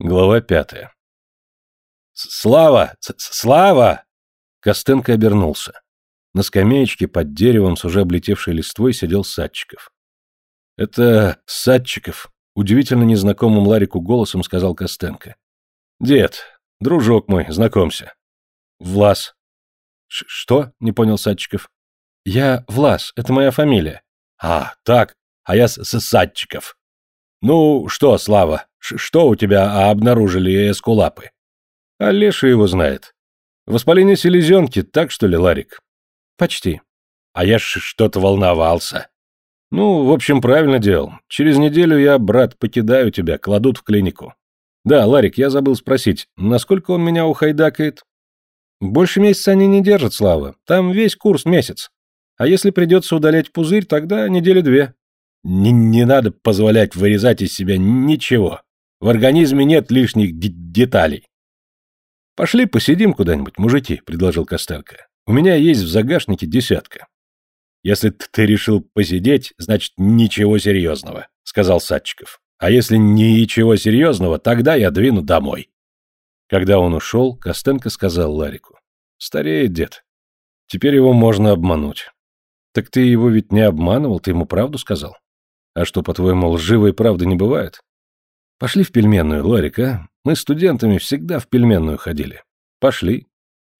Глава пятая. «Слава! Слава!» Костенко обернулся. На скамеечке под деревом с уже облетевшей листвой сидел Садчиков. «Это Садчиков», — удивительно незнакомым Ларику голосом сказал Костенко. «Дед, дружок мой, знакомься». «Влас». Ш «Что?» — не понял Садчиков. «Я Влас, это моя фамилия». «А, так, а я с, с Садчиков». «Ну, что, Слава, что у тебя обнаружили эскулапы? А Леша его знает. Воспаление селезенки, так что ли, Ларик? Почти. А я ж что-то волновался. Ну, в общем, правильно делал. Через неделю я, брат, покидаю тебя, кладут в клинику. Да, Ларик, я забыл спросить, насколько он меня ухайдакает? Больше месяца они не держат, Слава. Там весь курс месяц. А если придется удалять пузырь, тогда недели две. Не, не надо позволять вырезать из себя ничего. В организме нет лишних деталей. Пошли посидим куда-нибудь, мужики, предложил Костенко. У меня есть в загашнике десятка. Если ты решил посидеть, значит ничего серьезного, сказал Садчиков. А если ничего серьезного, тогда я двину домой. Когда он ушел, Костенко сказал Ларику. Стареет дед. Теперь его можно обмануть. Так ты его ведь не обманывал, ты ему правду сказал? А что, по-твоему, лживой правды не бывает? Пошли в пельменную, Ларик, а? Мы студентами всегда в пельменную ходили. Пошли.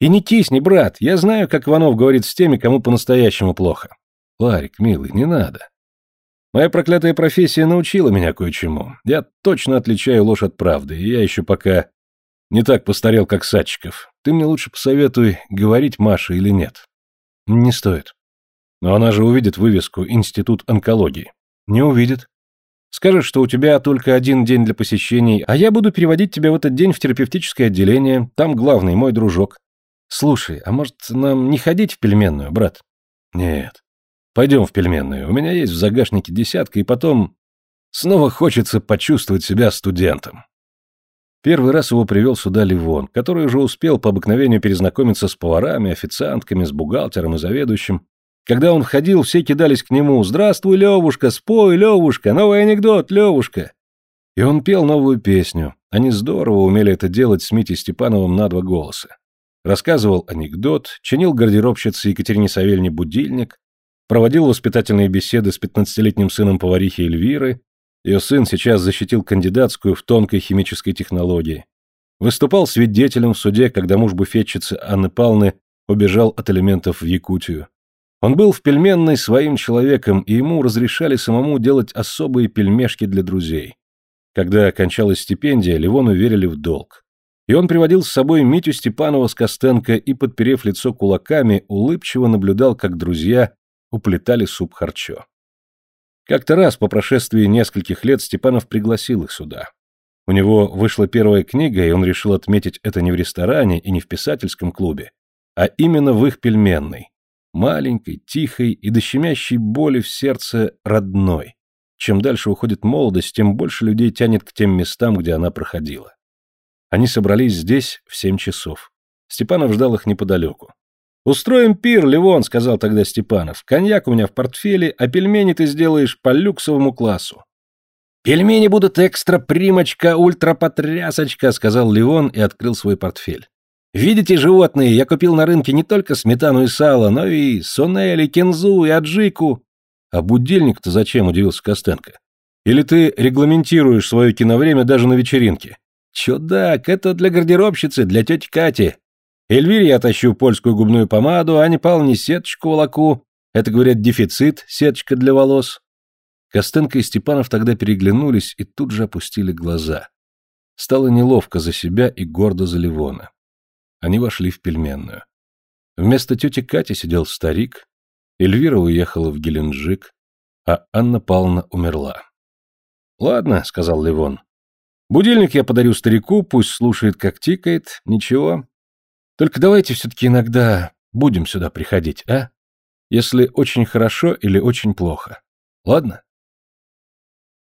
И не кисни, брат, я знаю, как Иванов говорит с теми, кому по-настоящему плохо. Ларик, милый, не надо. Моя проклятая профессия научила меня кое-чему. Я точно отличаю ложь от правды, и я еще пока не так постарел, как Садчиков. Ты мне лучше посоветуй, говорить Маше или нет. Не стоит. Но она же увидит вывеску «Институт онкологии». Не увидит. Скажешь, что у тебя только один день для посещений, а я буду переводить тебя в этот день в терапевтическое отделение, там главный мой дружок. Слушай, а может нам не ходить в пельменную, брат? Нет. Пойдем в пельменную, у меня есть в загашнике десятка, и потом снова хочется почувствовать себя студентом. Первый раз его привел сюда Ливон, который уже успел по обыкновению перезнакомиться с поварами, официантками, с бухгалтером и заведующим, когда он входил, все кидались к нему «Здравствуй, Левушка! Спой, Левушка! Новый анекдот, Левушка!» И он пел новую песню. Они здорово умели это делать с Митей Степановым на два голоса. Рассказывал анекдот, чинил гардеробщице Екатерине Савельне будильник, проводил воспитательные беседы с пятнадцатилетним сыном поварихи Эльвиры, ее сын сейчас защитил кандидатскую в тонкой химической технологии. Выступал свидетелем в суде, когда муж буфетчицы Анны Павловны убежал от элементов в Якутию. Он был в пельменной своим человеком, и ему разрешали самому делать особые пельмешки для друзей. Когда окончалась стипендия, Ливону верили в долг. И он приводил с собой Митю Степанова с Костенко и, подперев лицо кулаками, улыбчиво наблюдал, как друзья уплетали суп харчо. Как-то раз, по прошествии нескольких лет, Степанов пригласил их сюда. У него вышла первая книга, и он решил отметить это не в ресторане и не в писательском клубе, а именно в их пельменной, маленькой, тихой и до щемящей боли в сердце родной. Чем дальше уходит молодость, тем больше людей тянет к тем местам, где она проходила. Они собрались здесь в семь часов. Степанов ждал их неподалеку. «Устроим пир, Ливон», — сказал тогда Степанов. «Коньяк у меня в портфеле, а пельмени ты сделаешь по люксовому классу». «Пельмени будут экстра-примочка, ультра-потрясочка», — сказал Ливон и открыл свой портфель. Видите, животные, я купил на рынке не только сметану и сало, но и сонели, кензу и аджику. А будильник-то зачем, удивился Костенко. Или ты регламентируешь свое киновремя даже на вечеринке? Чудак, это для гардеробщицы, для тети Кати. Эльвире я тащу польскую губную помаду, Ане Павловне сеточку волоку. Это, говорят, дефицит, сеточка для волос. Костенко и Степанов тогда переглянулись и тут же опустили глаза. Стало неловко за себя и гордо за Ливона. Они вошли в пельменную. Вместо тети Кати сидел старик, Эльвира уехала в Геленджик, а Анна Павловна умерла. «Ладно», — сказал Ливон. «Будильник я подарю старику, пусть слушает, как тикает, ничего. Только давайте все-таки иногда будем сюда приходить, а? Если очень хорошо или очень плохо. Ладно?»